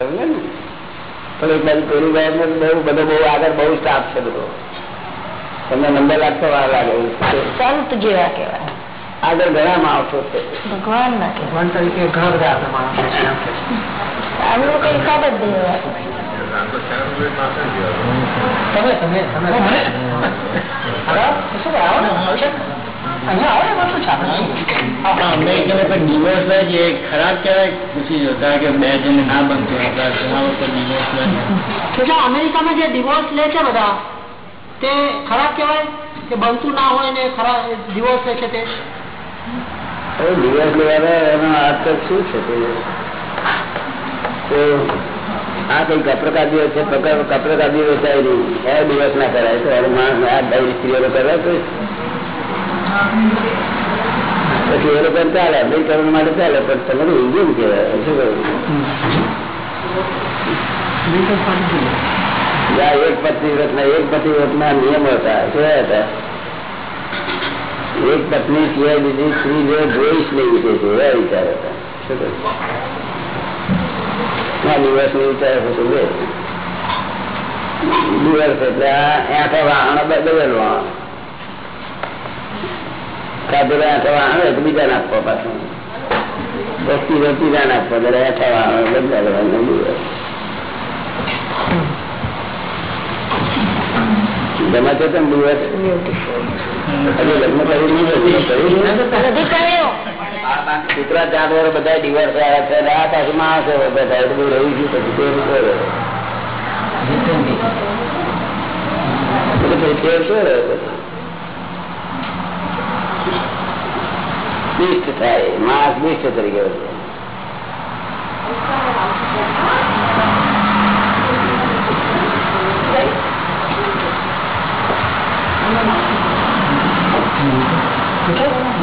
પણ એક બાજુ પેલી બાજુ બહુ બધો બહુ આગળ બહુ સ્ટાફ છે બધો. તમને નંબર લાગતો વાર લાગે સંત જેવા કેવાય આગળ ઘણા માણસો છે. ભગવાન ના ભગવાન તરીકે ઘણા બધા આપણા માણસો છે આમનું કઈ ખબર જ નહીં તમે તમે તમે શું આવો ને ખરાબ કહેવાય છે. અમેરિકામાં જે ડિવોર્સ લે છે બધા, તે ખરાબ કહેવાય કે બનતું ના હોય ને ખરાબ ડિવોર્સ લે છે તે ડિવોર્સ દિવસ લેવાનો એનો અર્થ શું છે? આ કઈ કપરકાદીઓ છે કપર- દિવસ આવી નહીં એ દિવસ ના કરાય તો માણસ આ ભાઈ સ્ત્રીઓ કરાય તો પછી એ લોકો ચાલે અમેરિકન માટે ચાલે, પણ તમે ઇન્ડિયન કહેવાય? એક પત્ની વ્રતના, એક પતિ વ્રતના નિયમ હતા કેવા હતા. એક પત્ની સિવાય બીજી સ્ત્રી જે જોઈશ નહીં વિશે છે, એવા વિચાર હતા. શું કહ્યું? દિવસ નો વિચાર હતો દિવસ એટલે આ આઠા વાહણ બદલવા. કાઢેલા રહ્યા થવા આવે તો બીજા નાખવા પાછું. વસ્તી વસ્તી ના નાખવા રહ્યા થવા આવે બદલવાનું દિવસ? જમા છે કૂતરા બધા બધા બધું રહ્યું છે, પછી બિષ્ટ થાય માણસ તરીકે વધે.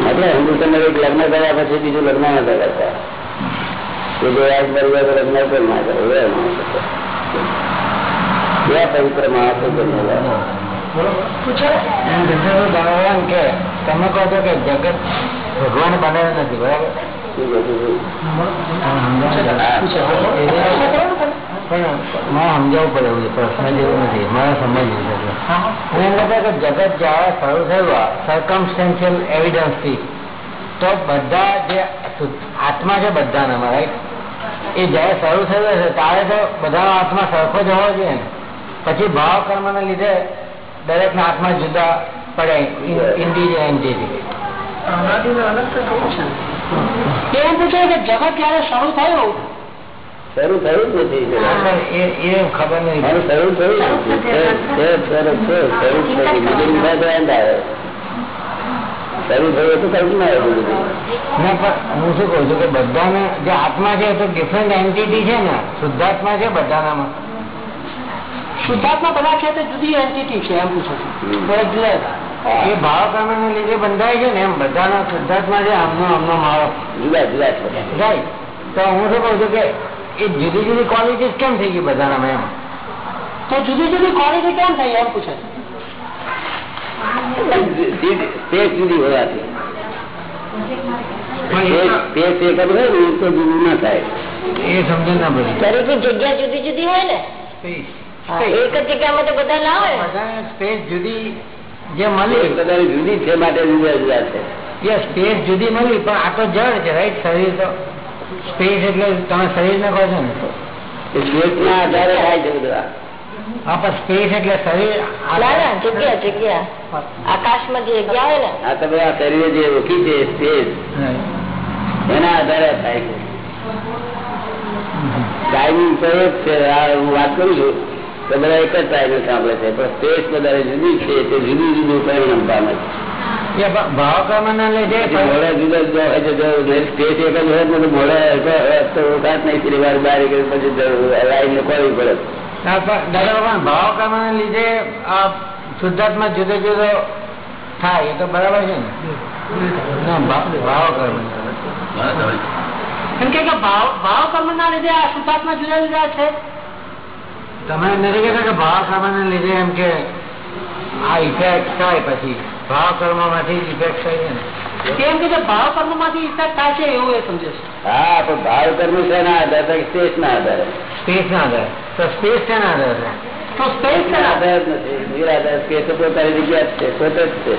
એટલે હિન્દુસ્તાન એક લગ્ન કર્યા પછી બીજું લગ્ન ના કરતા એ જો મરી તો લગ્ન પણ ના કરે પવિત્ર બનેલા. ભગવાન કે તમે કહો છો કે જગત ભગવાન બનાવ્યું નથી બરાબર? પણ મારે સમજાવવું પડે એવું છે પ્રશ્ન જેવું નથી. મારે સમજવું છે. હું એમ કહેતા કે જગત જ્યારે શરૂ થયું સર્કમસ્ટેન્શિયલ એવિડન્સથી તો બધા જે આત્મા છે બધાના રાઈટ એ જ્યારે શરૂ થયું હશે ત્યારે તો બધાનો આત્મા સરખો જ હોવો જોઈએ ને. પછી ભાવ કર્મના લીધે દરેકના હાથમાં જુદા પડે ઇન્ડિવિજ્યુઅલ એન્ટિટી. એ એમ પૂછે કે જગત જયારે શરૂ થયું? શરૂ થયું જ નથી એ એ ખબર નહીં. શરૂ થયું જ નથી. છે, છે, શરૂ છે, શરૂ જ નથી. બીજું બધા તો end આવે. શરૂ થયું તો કલ્પના ના પણ હું શું કઉ છું કે બધાને જે આત્મા છે તો ડિફરન્ટ એન્ટિટી છે ને. શુદ્ધાત્મા છે બધાનામાં. શુદ્ધાત્મા બધા છે તે જુદી એન્ટિટી છે એમ પૂછે છે હમ. એટલે એ ભાવ કર્મને લીધે બંધાય છે ને એમ બધાના શુદ્ધાત્મા છે આમનો આમનો મારો જુદા જુદા છે બધા. રાઈટ તો હું શું કહું છું કે એ જુદી જુદી ક્વોલિટીઝ કેમ થઈ ગઈ બધાનામાં એમ તો જુદી જુદી ક્વોલિટી કેમ થઈ એમ પૂછે છે સ્પેસ જુદી હોવાથી પણ સ્પેસ એક જ હોય ને તો જુદું ના થાય એ એ સમજણ ના પડી દરેકની જગ્યા જુદી જુદી હોય ને સ્પેસ હા, એક જ જગ્યામાં તો બધા ના હોય? સ્પેસ જુદી જે મળી. બધા જુદી છે માટે જુદા જુદા છે. સ્પેસ જુદી મળી પણ આ તો જળ છે રાઈટ શરીર તો સ્પેસ એટલે તમે શરીર ને કહો છો ને. સ્પેસ ના આધારે થાય છે બધું. હા પણ સ્પેસ એટલે શરીર આ- ના ના જગ્યા જગ્યા. આકાશમાં જે જગ્યા હોય ને. આ તમે આ શરીરે જે ઓળખી છે સ્પેસ. એના આધારે થાય છે. ટાઈમિંગ તો છે હું વાત કરું છું. તો બધા એક જ ટાઈમે સાંભળે છે. પણ સ્પેસ વધારે જુદી છે તે જુદી જુદું પરિણામ પામે છે. મોડા જુદા જુદા હોય છે સ્પેસ એક જ હોય તો મોડા તો ઓકાત નહીં પેલી વાર બાર પછી લાઈન ખોલવી પડે. દાદા ભગવાન ભાવ લીધે આ શુદ્ધાત્મા જુદો જુદો થાય એ તો બરાબર છે ને? ના ભા- ભાવ કે કે ભાવ ભાવ ના લીધે આ શુદ્ધાત્મા જુદા જુદા છે. તમે નથી કહેતા કે ભાવ કર્મના લીધે એમ કે આ ઇફેક્ટ થાય પછી ભાવ કર્મમાંથી જ ઇફેક્ટ થાય છે ને કેમ કે જે ભાવ કર્મમાંથી ઇફેક્ટ થાય છે એવું એ સમજે છે હા પણ ભાવ કર્મ છે ના આધાર સ્ટેજ ના આધારે સ્પેસ ના આધારે તો સ્પેસ છે ના આધારે તો સ્પેસ સ્પેસ ના આધાર જ નથી નિરાધાર સ્પેસ તો પોતાની જગ્યા જ છે પોતે જ છે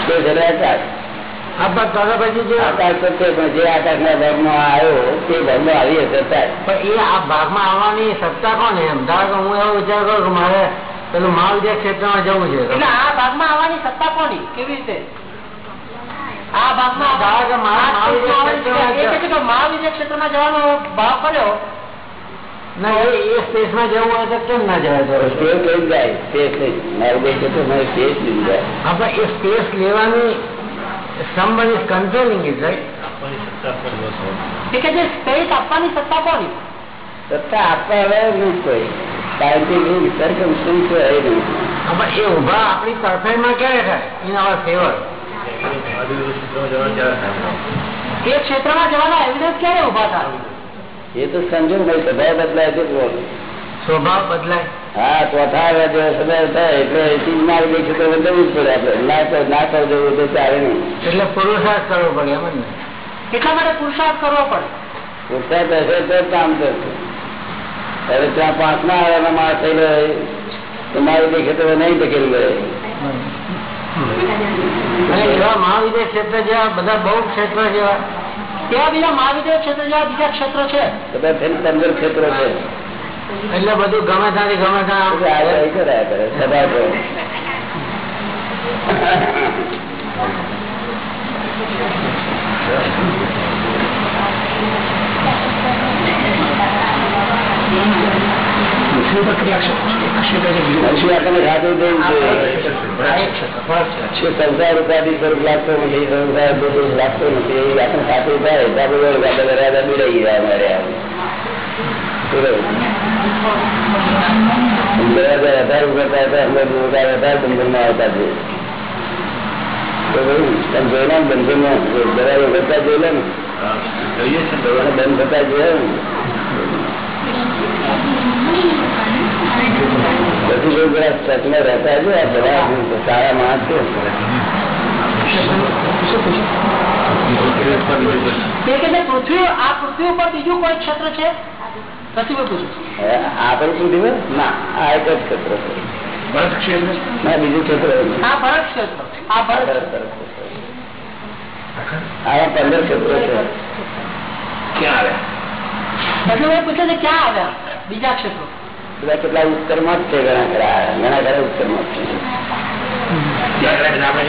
સ્પેસ એટલે આકાશ હા પણ જે આકાશ તો છે પણ જે આકાશના ભાગમાં આવ્યો તે ભાગમાં આવી હશે થાય પણ એ આ ભાગમાં આવવાની સત્તા કોણ એમ ધારો કે હું એવો વિચાર કરું કે મારે પેલું મહાવિદ્યા ક્ષેત્રમાં જવું છે. એટલે આ ભાગમાં આવવાની સત્તા કોની? કેવી રીતે? આ ભાગમાં ધારો કે મારા મહાવિદ્યા એ કહે છે કે મહાવિદ્યા ક્ષેત્રમાં જવાનો ભાવ કર્યો ના એ એ સ્પેસમાં જવું હોય તો કેમ ના જવા દો સ્પેસ લઈ જાય સ્પેસ નહીં મારું દેશ તો સ્પેસ લઈ જાય. આપણે એ સ્પેસ લેવાની somebody is controlling it right? જે સ્પેસ આપવાની સત્તા કોની સત્તા આપવા હવે નહીં કોઈ હોય નહીં એ ઊભા આપણી તરફેણમાં ક્યારે થાય? ઇન અવર ફેવર એ ક્ષેત્રમાં જવાના એવિડન્સ ક્યારે ઊભા થાય? એ તો સંજોગ ભાઈ સ્વભાવ બદલાય છે. સ્વભાવ બદલાય. હા ચોથા આવે થાય એટલે એ ચીજ ના છે તો બદલવું જ પડે આપણે. ના કર ના કર તો ચાલે નહીં. એટલે પુરુષાર્થ કરવો પડે એમ ને? એટલા માટે પુરુષાર્થ કરવો પડે. પુરસાદ હશે તો જ કામ કરશે હવે ત્યાં પાંચ ના આવે માણસ થઈ ગયો તો મારી દેખે તો નહીં ધકેલી ગયે. એવા મહાવિદ્ય ક્ષેત્ર જેવા બધા બહુ ક્ષેત્ર જેવા ત્યાં બીજા મહાવિદ્ય ક્ષેત્ર જેવા બીજા ક્ષેત્રો છે. બધા ક્ષેત્રો છે. એટલે બધું ગમે ત્યાં ગમે ત્યાં. સંસાર ઉપાધિ સ્વરૂપ લાગતો નથી, સંસાર લાગતો ખાતું થાય તો આપણે ગાડા બરાડા ગયા અમારે આમ. બરાબર. બરાબર અઢાર ઉભરતા હતા અમે ઊભા અઢાર બંધનમાં આવતા છે તો ભાઈ તમે જોયેલા ને બંધનમાં બરાબર ઉભરતા જોયેલા ને અને બંધ થતા જોયા ને પછી કોઈ બધા સચમાં રહેતા છે આ બધા સારા માણસ છે તે કે જે પૃથ્વી આ પૃથ્વી ઉપર બીજું કોઈ ક્ષેત્ર છે પૂછ્યું આપણે શું થયું ના આ એક જ ક્ષેત્ર છે. બીજું ક્ષેત્ર આ ભરત ક્ષેત્ર. આ ભરત સરસ, સરસ, સરસ. આવા પંદર ક્ષેત્રો છે. રસીભાઈ પૂછે છે ક્યાં આવ્યા? બીજા ક્ષેત્રો. બધા કેટલા ઉત્તરમાં જ છે ઘણા ખરા. ઘણા ખરા ઉત્તરમાં જ છે.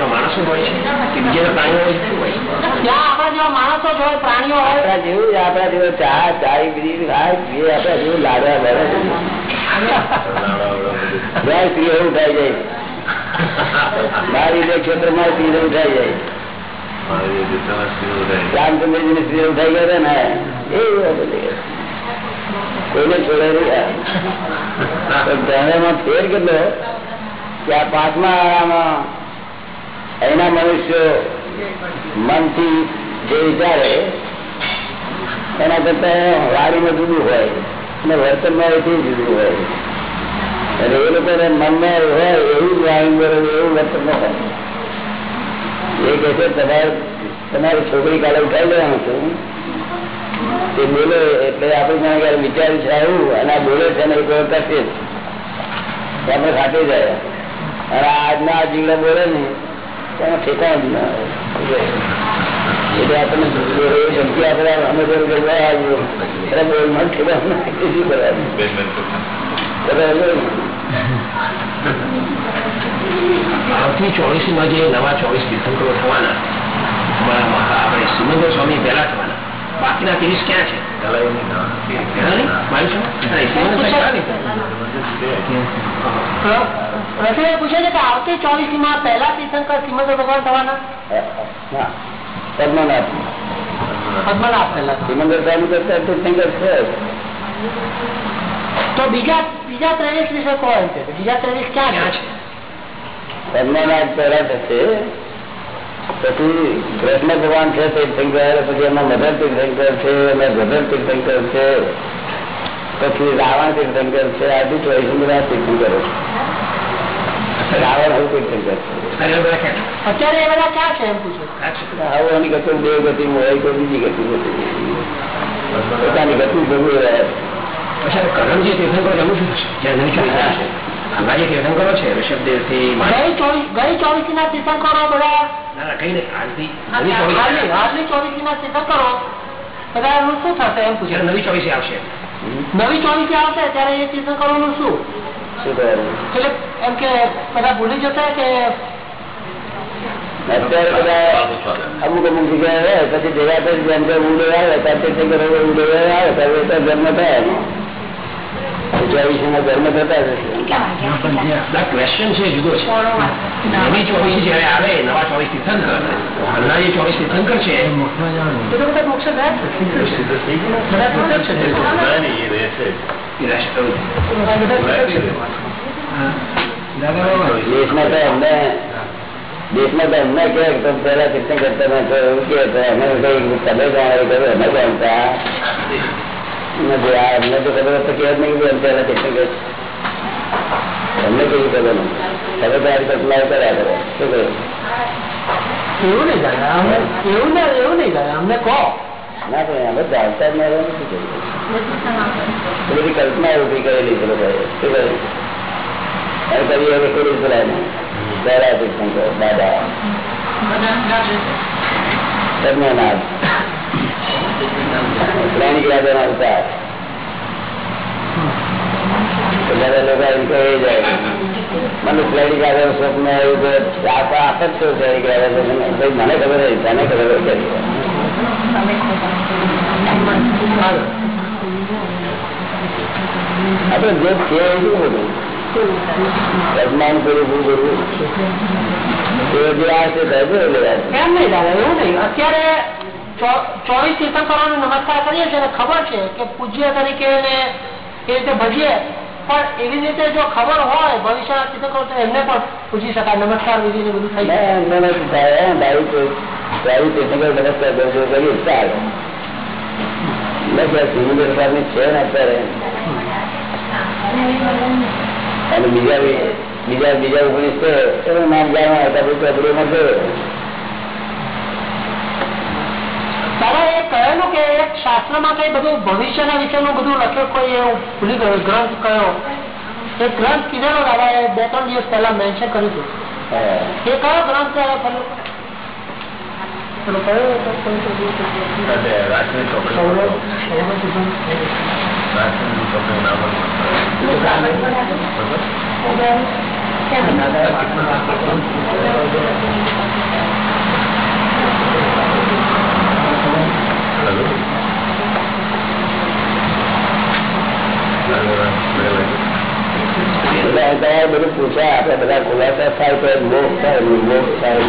માણસો હોય છે. કે બીજા પ્રાણીઓ હોય? છે ત્યાં આપણા માણસો જ હોય પ્રાણીઓ હોય. આપણા જેવું આપણા જેવો ચા ચાય બીજી ખાય આપણા જેવું લાડવા બને. જાય સ્ત્રીઓ ઉઠાઈ જાય. મારી ક્ષેત્રમાં એવું ઉઠાઈ જાય. રામચંદ્રજી ની સ્ત્રીઓ ઉઠાઈ ગયા ને? એ કોઈને છોડે નહીં ધર્મમાં ફેર કેટલો? કે આ પાંચમા આરામાં એના મનુષ્યો મનથી જે વિચારે, એના કરતા વાડીમાં જુદું હોય અને વર્તનમાં એથી જુદું હોય. એટલે એ લોકોને મનમાં હોય એવું જ વાણી એવું વર્તન ન હોય એ કહે છે, તમારે, તમારી છોકરી કાલે ઉઠાવી લેવાનું છું. તે બોલે, એટલે આપણે જાણે કે વિચાર્યું છે આવું, અને બોલે છે ને એ કરશે આપણે ખાતે જાય. અને આજના જીવડા બોલે ને એનો ઠેકા જ ના એટલે આપણને અમે બોલ શું કરવાનું? ચોવીસમાં જે નવા ચોવીસ તીર્થંકરો થવાના આપણે સિમંદર સ્વામી પહેલા થવાના. બાકીના ત્રીસ ક્યાં છે? પહેલા રસીભાઈ પૂછે છે કે આવતી ચોવીસમાં પહેલા તીર્થંકર સિમંદર ભગવાન થવાના? પદ્મનાથ પદ્મનાથ પહેલા. સ્વામી કરતા તીર્થંકર છે તો બીજા બીજા ત્રેવીસ વિશે એમ છે? બીજા ત્રેવીસ ક્યાં છે? પદ્મનાથ પહેલા થશે પછી કૃષ્ણ ભગવાન છે તીર્થંકર પછી એમાં મધર તીર્થંકર છે અને ભદ્ર તીર્થંકર છે પછી રાવણ તીર્થંકર છે આદિ ચોવીસ બધા તીર્થંકરો છે. રાવણ અત્યારે બધા ક્યાં અત્યારે એ બધા ક્યાં છે એમ પૂછ્યું છે? એની ગતિ ગતિ હોય બીજી પોતાની. પછી કરણ જે તીર્થંકરો છે તીર્થંકરો છે ઋષભદેવથી ગઈ ચોવીસ ના તીર્થંકરો બધા ના ના કઈ નહીં આજથી નવી ચોવીસ હાલની હાલની ચોવીસી ના તીર્થંકરો બધા એનું શું થશે એમ પૂછ્યું નવી ચોવીસ આવશે. નવી ચોવીસી આવશે ત્યારે એ તીર્થંકરો નું શું? શું એટલે એમ કે બધા ભૂલી જતા કે અત્યારે બધા અમુક અમુક જગ્યાએ પછી ભેગા કરી જેમ કે ઊંડો આવે ત્યારે તે ઊંડો આવે ત્યારે જન્મ થાય એનો ચોવીસમાં જન્મ થતા જશે ક્વેશ્ચન છે જુદો છે. નવી ચોવીસ જયારે આવે નવા ચોવીસ તીર્થંકર. હાલના જે ચોવીસ તીર્થંકર છે. એ તો બધા મોક્ષ ગયા છે બધા છૂટે જ છે. એ રાષ્ટ્ર બધા છૂટે જ છે. દાદા બાબા. દેશમાં તો અમને દેશમાં તો અમને કે તમે પેલા શિક્ષણ કરતા નથી એવું કે અમે કઈ તમે જાણે કરો અમે જાણતા નથી આ અમને તો ખબર તો કે નહીં કે અમે પેલા શિક્ષણ કરે અમને કેવી ખબર નહીં તમે તો આ કલ્પના કર્યા કરો. શું કહ્યું એવું નહીં દાદા અમને એવું ના એવું નહીં દાદા અમને કહો. ના પણ અમે જાણતા જ નહીં નથી કર્યું બધી કલ્પના ઊભી કરેલી છે લોકોએ. શું કહ્યું અને કદી હવે કરી પેલા પહેલા શિક્ષણ કરો દાદા. પદ્મનાથ પ્રાણિક રાજાના અવતાર એમ કહે જ છે એ બધું? શું કરવું એ જે આ છે એવું અત્યારે ચોવીસ તીર્થંકરોને નમસ્કાર કરીએ છીએ ખબર છે કે પૂજ્ય તરીકે એ રીતે ભજીએ. પણ એવી રીતે જો ખબર હોય ભવિષ્યના તીર્થંકરો તો એમને પણ પૂછી શકાય. નમસ્કાર વિધિ ને બધું થઈ જાય. નમસ્કાર કરજો, કરીએ, ચાલે. બીજા બીજા બીજા એનું નામ જાણવા હતા બધું ચોપડીમાં છે દાદા એ કહેલું કે એક શાસ્ત્રમાં કઈ બધું ભવિષ્યના વિશેનું બધું લખ્યું કોઈ એવું ભૂલી ગયો ગ્રંથ કયો? એ ગ્રંથ કીધેલો દાદા એ બે ત્રણ દિવસ પહેલા મેન્શન કર્યું હતું. એ કયો ગ્રંથ છે પેલો? પેલો કયો? અત્યારે બધું થાય તો મોક્ષ થાય મોક્ષ થાય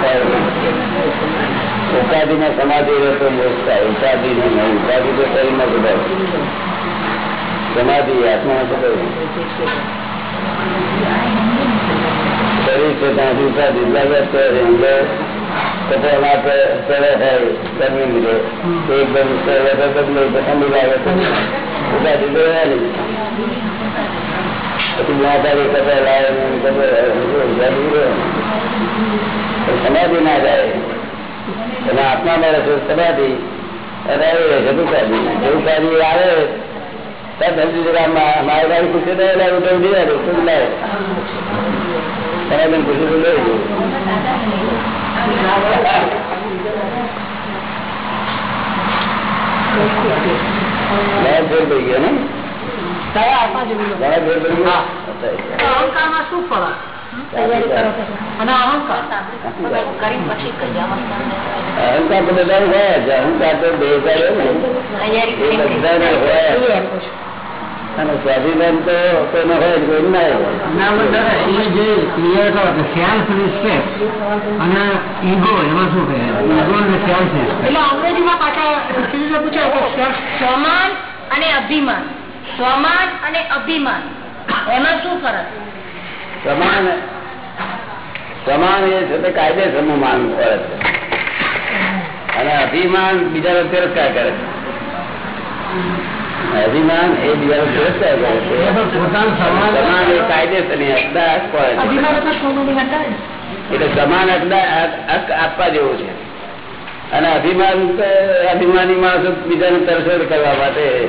થાય નહીં ઉપાધિ ને સમાધિ રહે મોક્ષ થાય ઉપાધિ નહીં ઉપાધિ તો શરીરમાં સુધાય સમાધિ આત્મા સુધાય શરીર છે, ત્યાં ઉપાધિ લાગ્યા તો અંદર કપડામાં સરળ થાય, ગરમી લીધે. લાવે સમાધિ ના જાય. અને આત્મા મળે છે સમાધિ. રહે છે દુખાદી આવે. મારી ગાડી પૂછે તો એટલે ઉઠે ઉઠી જાય શું લાવે સમાધાન પૂછે તો લઈ પડી ગયો? ને ફેર પડી ગયો કઈ અહંકાર? તો બધા હોય અહંકાર તો બે હજાર હોય અને સ્વાધીન તો કોઈને હોય કોઈ ના હોય. જે ક્લિયર કરો કે સેલ્ફ રિસ્પેક્ટ અને ઈગો એમાં શું કહે? ઈગો અને સેલ્ફ રિસ્પેક્ટ એટલે અંગ્રેજીમાં પાછા પૂછાય સ્વમાન અને અભિમાન. સ્વમાન અને અભિમાન. એમાં શું ફરક? સમાન સમાન એ છે તે કાયદેસરનું માન કરે છે. અને અભિમાન બીજા તિરસ્કાર કરે છે. અભિમાન એ સમાન કાયદેસરની હકદાર એટલે સમાન હક- હક આપવા જેવો છે. અને અભિમાન અભિમાની માણસો બીજાને તરસેડ કરવા માટે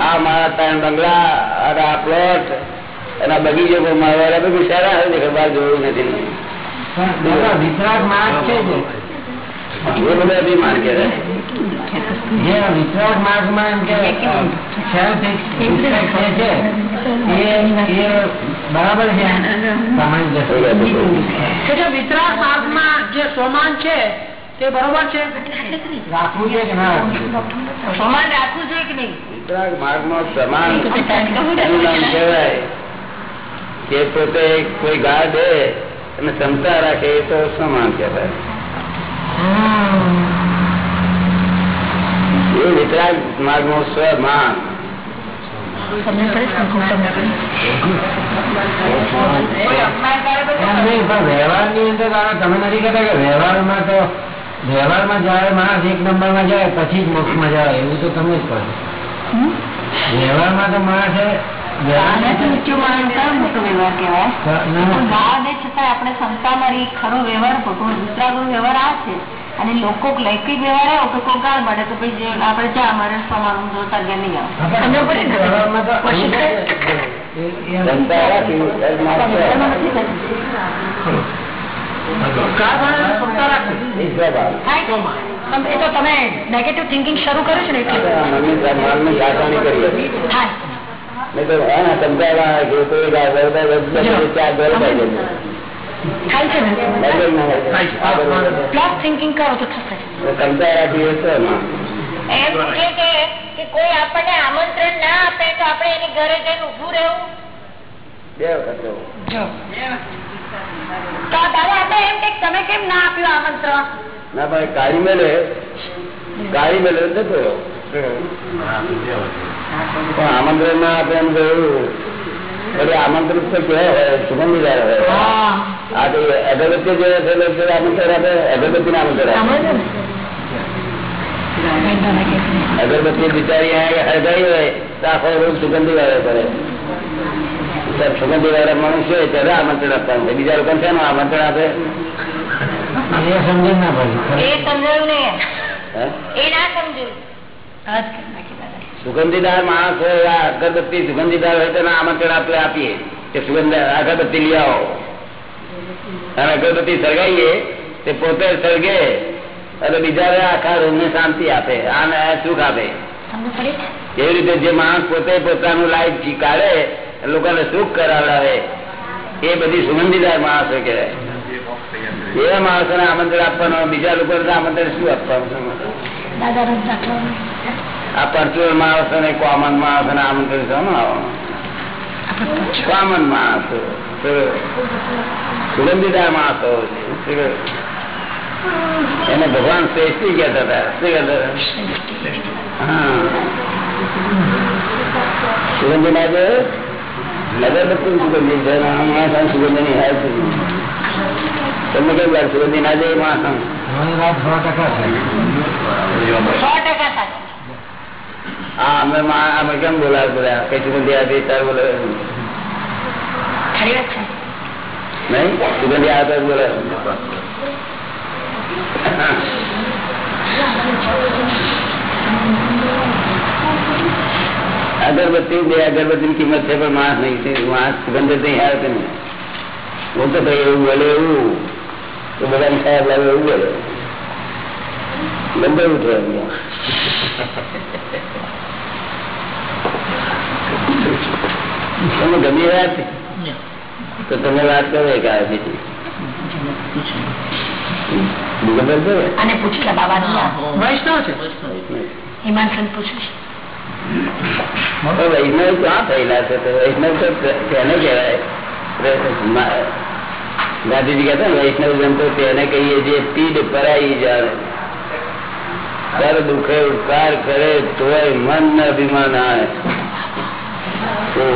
આ મારા ત્રણ બંગલા અને આ પ્લોટ અને આ બગીચો મારવા બધું સારા આવે છે બહાર જોયું નથી. વિતરાગ માર્ગ છે જે. એ બધું જે વિતરાગ એમ કે બરાબર છે. જે જે સોમાન છે તે બરોબર છે? રાખવું છે કે ના? સમાન રાખવું જોઈએ કે નહીં? વિતરાગ માર્ગમાં સમાન એનું કહેવાય. કે પોતે કોઈ ગા દે અને ક્ષમતા રાખે તો સમાન કહેવાય. એ વિતરાગ સ્વમાન પણ વ્યવહારની અંદર તમે નથી કહેતા કે વ્યવહારમાં તો વ્યવહારમાં જયારે માણસ એક નંબરમાં જાય પછી જ મોક્ષમાં જાય એવું તો તમે જ કહો. છો. વ્યવહારમાં તો માણસે ના, આપણે રહી ખરો વ્યવહાર ભગવાન વ્યવહાર આ છે. અને લોકો લૌકિક વ્યવહાર આવ્યો તો કોઈ ગાળ મળે તો પછી આપડે આપણે જા અમારે સમાન જોતા ગયા નહીં આવે. તો તમે નેગેટિવ થિંકિંગ શરૂ કર્યું છે ને એટલે? તમે કેમ ના આપ્યું આમંત્રણ ના ભાઈ કાળી મેલે કાળી મેલે. પણ આમંત્રણ ના આપે એમ કહ્યું એટલે આમંત્રિત તો કેવા હોય સુગંધીદાર હોય આ તો અગરબત્તી જે છે આમંત્રણ આપે અગરબત્તી આમંત્રણ આપે. અગરબત્તી બિચારી હળગાઈ હોય તો આખો રોજ સુગંધી વાળો કરે. સુગંધી વાળા માણસ હોય ત્યારે આમંત્રણ આપવાનું છે. બીજા લોકો શેનું આમંત્રણ આપે? એ સમજણ ના પડે. એ સમજાયું નહીં એ ના સમજ્યું સુગંધીદાર માણસ હોય અગરબત્તી સુગંધીદાર હોય તેને આમંત્રણ આપણે આપીએ. કે સુગંધ અગરબત્તી લઈ આવો. અને અગરબત્તી સળગાવીએ તે પોતે સળગે અને બીજા આખા રૂમ ને શાંતિ આપે આને સુખ આપે. એવી રીતે જે માણસ પોતે પોતાનું લાઈફ કાઢે લોકોને સુખ કરાવડાવે એ બધી સુગંધીદાર માણસો કહેવાય. એવા માણસોને આમંત્રણ આપવાનું બીજા લોકોને આમંત્રણ શું આપવાનું? દાદા આ પરચુર માણસો ને કોમન માણસો ને આમંત્રણ શાનું આવવાનું કોમન માણસો સુગંધીદાર માણસો એને ભગવાન શ્રેષ્ઠી કહેતા હતા. શું કહેતા હા. સુગંધી ના છે અગરબત્તી સુગંધી છે સુગંધી ની હાલ છે. તમને કેમ લાગે? સુગંધી ના જાય માણસ સો ટકા સો ટકા હા અમે અમે કેમ બોલાવે બધા? કઈ સુગંધી આપી ત્યારે બોલે ખરી વાત છે. નહીં? સુગંધી આવે ત્યારે બોલે અગરબત્તી બે અગરબત્તી ની કિંમત છે પણ માણસ નહીં. માણસ સુગંધ નહીં આવે નહીં હું તો ભાઈ એવું બોલે એવું. તો બધા સાહેબ લાવે એવું બોલે. બંધ ઉઠે તમને ગમી વાત તો તમે વાત કરો એક આ બીજી બીજું બંધ કરો અને પૂછી લે બાબા વૈષ્ણવ છે. હિમાંશન પૂછું તો વૈષ્ણવ ક્યાં થયેલા છે? તો વૈષ્ણવ તો તેને કહેવાય. મા- ગાંધીજી કહેતા ને વૈષ્ણવ જન તો તેને કહીએ જે પીડ પરાઈ જાણે. કર દુખે ઉપકાર કરે તોય મન ને અભિમાન આવે તો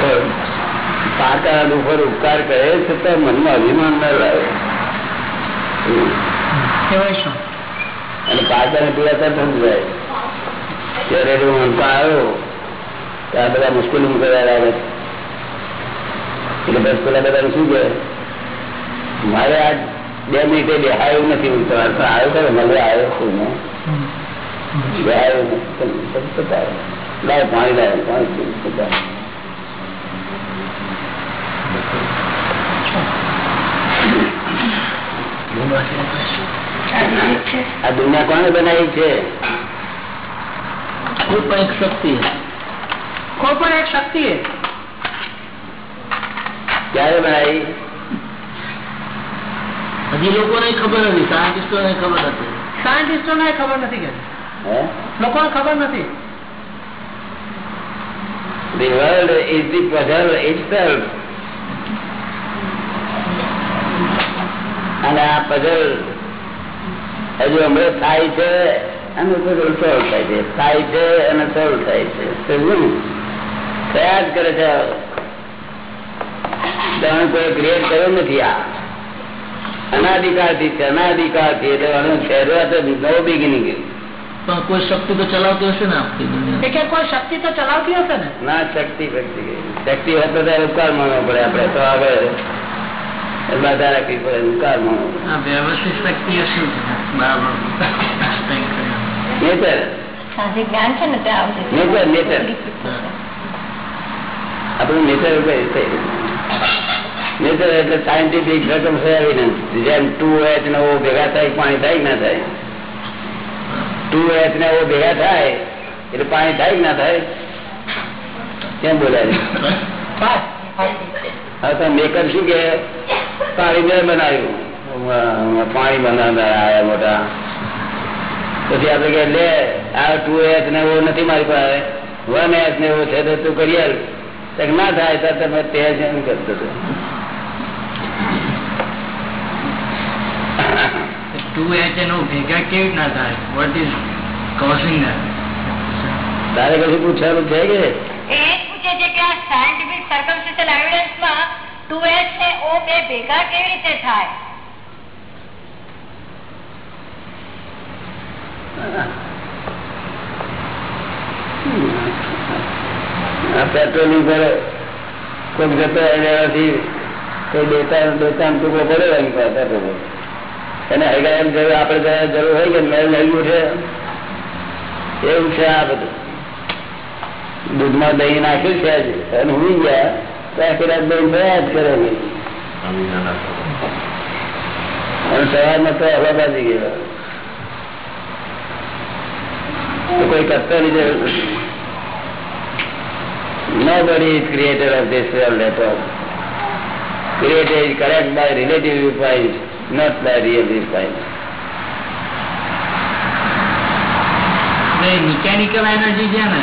તો પાકા ઉપર ઉપકાર કરે છતાં મનમાં અભિમાન ના લાવે અને પાકા ને પીડા સમજાય ત્યારે મનપા આવ્યો તો આ બધા મુશ્કેલી મુકાયા લાગે એટલે બસ પેલા બધા શું કહે? મારે આ બે મિનિટે બેહાયું નથી. હું તમારે પણ આવ્યો ખરો મળવા આવ્યો છું ને બેહાયું નથી. લાય પાણી લાય પાણી. આ દુનિયા કોને બનાવી છે? કોઈ પણ એક શક્તિ. કોઈ પણ એક શક્તિ? ક્યારે બનાવી? હજી લોકોને ખબર નથી સાયન્ટિસ્ટોને ખબર નથી. સાયન્ટિસ્ટો ને ખબર નથી કે. લોકોને ખબર નથી. The world is the puzzle itself. અને આ પઝલ હજુ હમણાં થાય છે અને પઝલ સોલ્વ થાય છે. થાય છે અને સોલ્વ થાય છે. સમજ્યું ને? થયા કરે છે. તમે કોઈ ક્રિએટ કર્યો નથી આ. અનાધિકારથી છે અનાધિકારથી એટલે આનો શરૂઆત નવો બિગિનિંગ પણ કોઈ શક્તિ તો ચલાવતી હશે ને આપતી દુનિયા કોઈ શક્તિ તો ચલાવતી હશે ને? ના શક્તિ શક્તિ. શક્તિ હોત તો ત્યારે ઉપકાર માનવો પડે. આપણે તો આગળ બાધા રાખવી પડે માનવો વ્યવસ્થિત શક્તિ હશે બરાબર. નેચર જ્ઞાન છે ને નેચર નેચર આપણું નેચર નેચર એટલે સાયન્ટિફિક રકમ જેમ ટુ એચ ને ઓ ભેગા થાય પાણી થાય ના થાય. ટુ એચ ને ઓ ભેગા થાય એટલે પાણી થાય ના થાય. કેમ બોલાય? તો મેકર શું કે પાણી મેં બનાવ્યું. પાણી બનાવનાર આવ્યા મોટા. પછી આપડે કે લે આ ટુ એચ ને એવું નથી મારી પાસે. વન એચ ને એવું છે તો તું કરી ના થાય તો તમે તે જ એમ કરતો હતો. ટુ એચ એનો ભેગા કેવી રીતના થાય? વોટ ઇઝ કોઝિંગ તારે કશું પૂછવાનું છે કે? પૂછે છે કે આ સાયન્ટિફિક સર્કમસ્ટન્શિયલ એવિડન્સમાં ટુ એચ ને O બે ભેગા કેવી રીતે થાય? આ પેટ્રોલિંગ કરે કોઈક જતો એનાથી કોઈ બેતા બેતા ટુકડો પડ્યો એની પાસે ટુકડો એને હૈગા એમ જરૂર આપણે જરૂર હોય કે મેળ લઈ છે, એવું છે આ બધું. દૂધમાં દહીં નાખ્યું છે અને હુઈ ગયા તો આખી રાત દહીં જ કરે અને સવારમાં તો હવા બાજી ગયો કોઈ કરતો ની નથી Nobody is creator of this world at all. Creator is correct by relative viewpoint, not by real viewpoint. Mechanical energy છે ને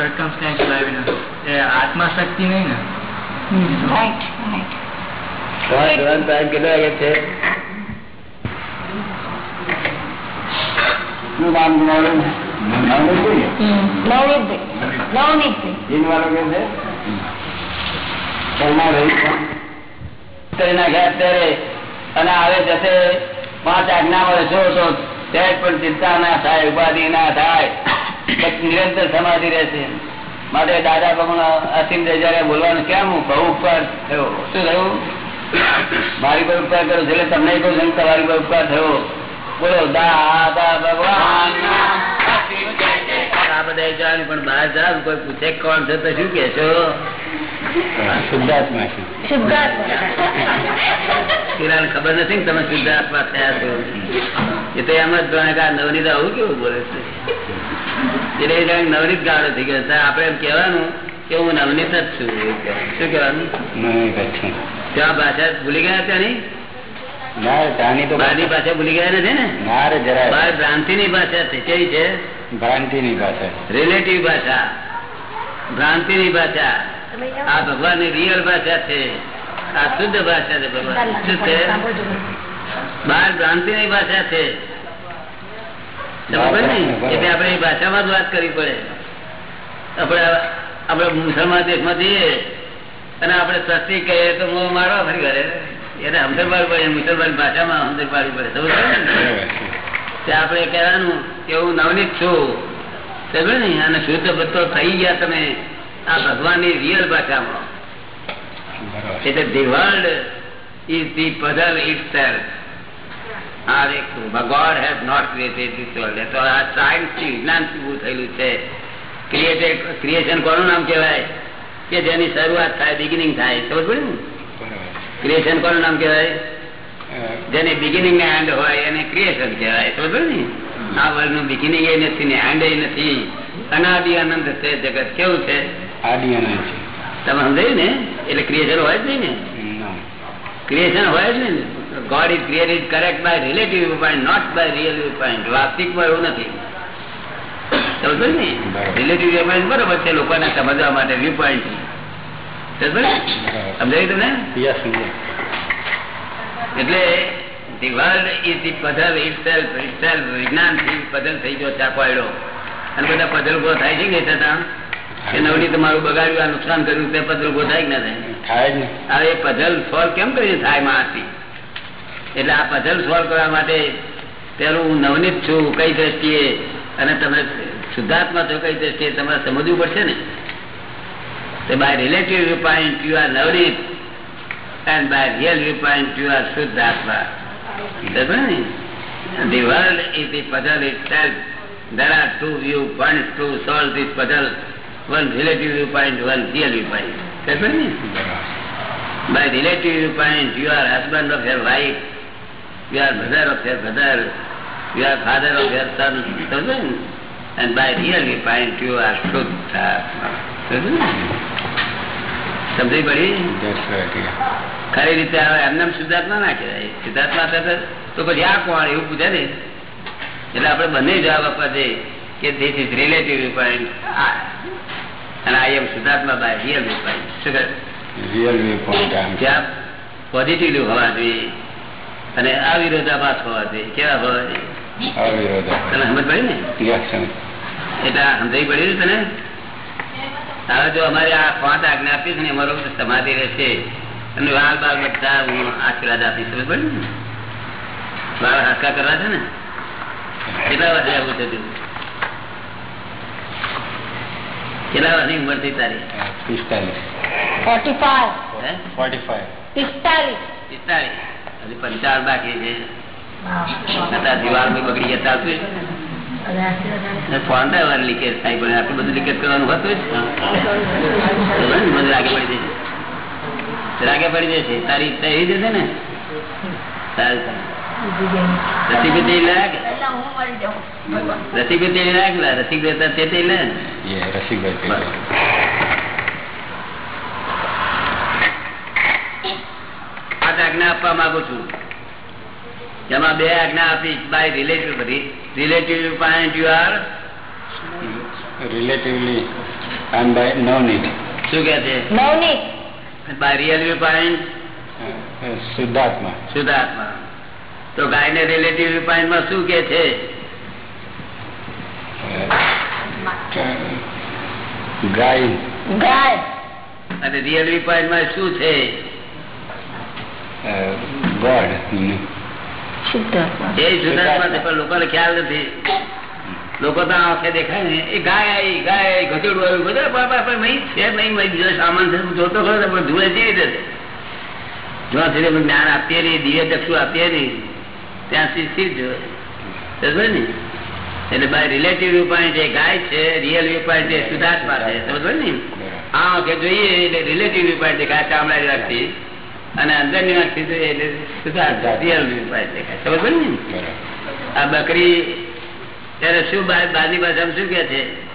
સર્કમસ્ટેન્શિયલ એવિડન્સ એ આત્મા શક્તિ નહીં ને. રાઈટ રાઈટ કેટલો વાગે છે? શું નામ છે અને આવે જશે. પાંચ આજ્ઞા વર્ષો તો સહેજ પણ ચિંતા ના થાય ઉપાધિ ના થાય. નિરંતર સમાધિ રહેશે. માટે દાદા ભગવાન અસીમ જયારે બોલવાનું કેમ હું બહુ ઉપકાર થયો. શું થયું? મારી પર ઉપકાર કરો એટલે તમને કહું છું તમારી પર ઉપકાર થયો. બોલો, દાદા ભગવાન. આ જાવ, કોઈ પૂછે કોણ છે શું કે છો. ખબર નથી ને તમે શુદ્ધાત્મા થયા છો? એ તો નવનીત આવું કેવું બોલે છે? એટલે નવનીત ગાળો થઈ ગયો. આપડે એમ કેવાનું કે હું નવનીત જ છું. શું કેવાનું ત્યાં ભાષા ભૂલી ગયા ત્યાંની ભાષા ભૂલી ગયા નથી ને? ભ્રાંતિ ની ભાષા છે. કેવી છે? ભ્રાંતિ ની ભાષા. રિલેટિવ ભાષા. ભ્રાંતિ ની ભાષા આ ભગવાનની રિયલ ભાષા છે. આ શુદ્ધ ભાષા છે ભગવાન. શું છે? બહાર ભ્રાંતિ ની ભાષા છે. ને એ ભાષામાં જ વાત કરવી પડે. આપડે આપડે મુસલમાન દેશમાં જઈએ અને આપડે સસ્તી કહીએ તો મોં મારવા ફરી ઘરે એને સમજણ પાડવું પડે મુસલમાન ભાષામાં સમજણ પાડવી પડે. સમજ તે આપણે કહેવાનું કે હું નવનીત છું. સમજ્યો ને અને શુદ્ધ બધો થઈ ગયા તમે આ ભગવાનની રિયલ ભાષામાં. એટલે the world is the puzzle itself આ God has not created this world. તો આ સાયન્સથી વિજ્ઞાનથી ઉભું થયેલું છે. ક્રિએટેડ ક્રિએશન કોનું નામ કહેવાય? કે જેની શરૂઆત થાય બિગિનિંગ થાય. સમજ પડે ને? ક્રિએશન કોનું નામ કહેવાય? જેને બિગિનિંગ ને એન્ડ હોય એને ક્રિએશન કહેવાય. સમજ પડે ને? આ વર્લ્ડનું બિગિનિંગ એ નથી ને એન્ડ એ નથી. અનાદિ આનંદ છે જગત કેવું છે? આદિ છે. તમે સમજાયું ને? એટલે ક્રિએશન હોય જ નહીં ને? ક્રિએશન હોય જ નહીં ને? God is created correct by relative viewpoint not by real viewpoint વાસ્તવિકમાં એવું નથી. સમજો ને? રિલેટિવ વ્યુપોઈન્ટ બરોબર છે લોકોને સમજવા માટે વ્યુપોઈન્ટ સમજાયું તમને. એટલે ધી વર્લ્ડ ઇઝ ધી થઈ ગયો અને બધા પઝલ ઊભો થાય છે કે છતાં કે નવડી તમારું બગાડ્યું આ નુકસાન કર્યું તે પધલ ઊભો થાય કે ના થાય? હવે એ સોલ્વ કેમ કરી થાય માણસથી એટલે આ પઝલ સોલ્વ કરવા માટે પેલું હું નવનીત છું કઈ દ્રષ્ટિએ અને તમે શુદ્ધાત્મા છો કઈ દ્રષ્ટિએ તમારે સમજવું પડશે ને તો by relative view point you are Navneet and by real view point you are શુદ્ધાત્મા સમજો ને The world is the puzzle itself. There are two viewpoints to solve this puzzle. One relative viewpoint, one real viewpoint. સમજો ને By relative viewpoint, you are husband of your wife, you are brother of your brother, you are father of your son, સમજો ને? and by real viewpoint, you are Shuddha. સમજો ને? સમજી પડી. ખરી રીતે હવે એમને એમ શુદ્ધાત્મા ના કહેવાય શુદ્ધાત્મા થતા તો પછી આ કોણ એવું પૂછે ને એટલે આપણે બંને જવાબ આપવા જઈએ કે ધીસ ઇઝ રિલેટિવ viewpoint અને આઈ એમ શુદ્ધાત્મા બાય રિયલ viewpoint શું કહે Real viewpoint, I'm ત્યાં પોઝિટિવ હોવા જોઈએ અને અવિરોધાભાસ હોવા જોઈએ. કેવા હોવા જોઈએ? તને સમજ પડી ને? એટલે સમજાઈ પડી તને? હવે જો અમારે આ પાંચ આજ્ઞા આપી છે ને અમારો સમાધિ રહેશે. અને વાળ બાલ બધા હું આશીર્વાદ આપીશ. સમજ પડી ને? વાળ હાસકા કરવા છે ને? કેટલા વર્ષે આવું થતું? કેટલા વર્ષની ઉંમર થઈ તારી પિસ્તાલીસ. ફોર્ટી ફાઈવ ફોર્ટી ફાઈવ પિસ્તાલીસ. પિસ્તાળીસ હજી પંચાવન બાકી છે. દિવાળ બગડી ગયા ફોન વાર લીકેજ થાય પણ આટલું બધું લીકેજ કરવાનું હતું જ રાગે પડી જશે રાગે પડી જશે તારી ઈચ્છા એવી જશે ને? સારું સારું. રસી પીતી લાગે રસી પીતી લાગે રસી પીતા તે લે Yeah, રસિકભાઈ પેલા. પાંચ આજ્ઞા આપવા માંગુ છું. જેમાં બે આજ્ઞા આપી by relative relative point you are relatively and by need. શું કહે છે? Navneet by real view point શુદ્ધાત્મા. શુદ્ધાત્મા. તો ગાયને રિલેટિવ વ્યૂ પોઈન્ટમાં શું કે છે? ગાય. ગાય. અને રિયલ વ્યૂ પોઈન્ટમાં શું છે? ગોડ એ શુદ્ધાત્મા પણ લોકોને ખ્યાલ નથી. લોકો તો આંખે દેખાય ને એ ગાય આવી ગાય આવી ગધેડું આવ્યું પણ- પણ છે નહીં બીજો સામાન છે હું જોતો ખરો પણ ધૂળે જેવી રીતે. જ્યાં સુધી અમે જ્ઞાન આપીએ નહીં દિવ્ય ચક્ષુ આપીએ નહીં ત્યાં સુધી સ્થિર જ હોય. સમજો ને? એટલે બાય રિલેટિવ વ્યૂ પોઈન્ટ જે ગાય છે રિયલ વ્યૂ પોઈન્ટ જે સુધાર્થમાં છે સમજો ને? આ કે જોઈએ એટલે રિલેટિવ વ્યૂ પોઈન્ટ ગાય ચામડા રાખતી અને અંદરની વાત સમજો ને? આ બકરી ત્યારે શું બાજી ભાષામાં શું કે છે?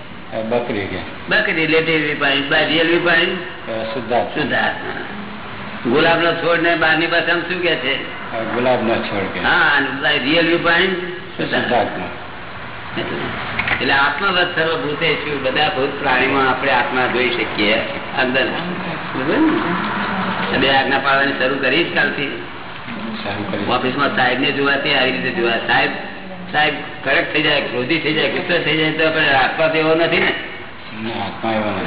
બકરી કે. બકરી લેટી વિપાણી પોઈન્ટ Uh, શુદ્ધાત્મા. શુદ્ધાત્મા. ગુલાબ નો છોડ ને બારની ભાષામાં શું કે છે? ગુલાબ ગુલાબના છોડ હા રિયલ શુદ્ધાત્મા. એટલે આત્મવત સર્વભૂતે શું? બધા ભૂત પ્રાણીમાં આપણે આત્મા જોઈ શકીએ અંદર. ને? બે આજ્ઞા પાડવાની શરૂ કરી જ કાલથી. ઓફિસમાં સાહેબ ને જોવાથી આવી રીતે જોવા. સાહેબ સાહેબ કડક થઈ જાય ક્રોધી થઈ જાય ગુસ્સે થઈ જાય તો આપણે રાખવા તો નથી ને.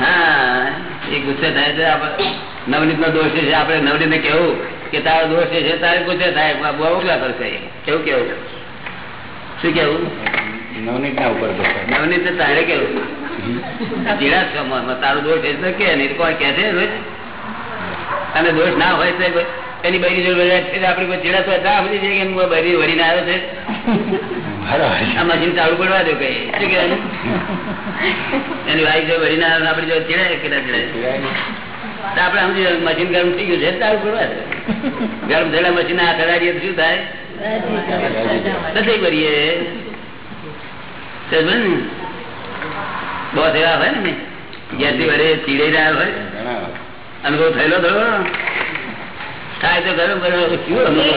હા એ ગુસ્સે થાય નવનીત નો દોષ છે આપણે નવનીત ને કેવું કે તારો દોષ છે તારે ગુસ્સે થાય. બહુ કરશે કેવું કેવું શું કેવું નવનીત ના ઉપર નવનીત ને તારે કેવું ચીડા તારો દોષ એ કે નહીં. તો કે છે રોજ? અને દોષ ના હોય તો એની બૈરી જોડે આપડી કોઈ ચીડા તો હતા સમજી છે કે બૈરી વળીને આવ્યો છે. આ મશીન ચાલુ પડવા દો કઈ. શું કે એની વાઈફ જો વળીને આવ્યો ને જો ચીડાય કે ના ચીડાય આપડે સમજી મશીન ગરમ થઈ ગયું છે ચાલુ પડવા દે. ગરમ થયેલા મશીન હાથ અડાડીએ શું થાય? નથી કરીએ. ને? બહુ એવા હોય ને જ્યાંથી વડે ચીડાઈ રહ્યા હોય. અનુભવ થયેલો થોડો થાય તો ગરમ ગરમ કેવું અનુભવ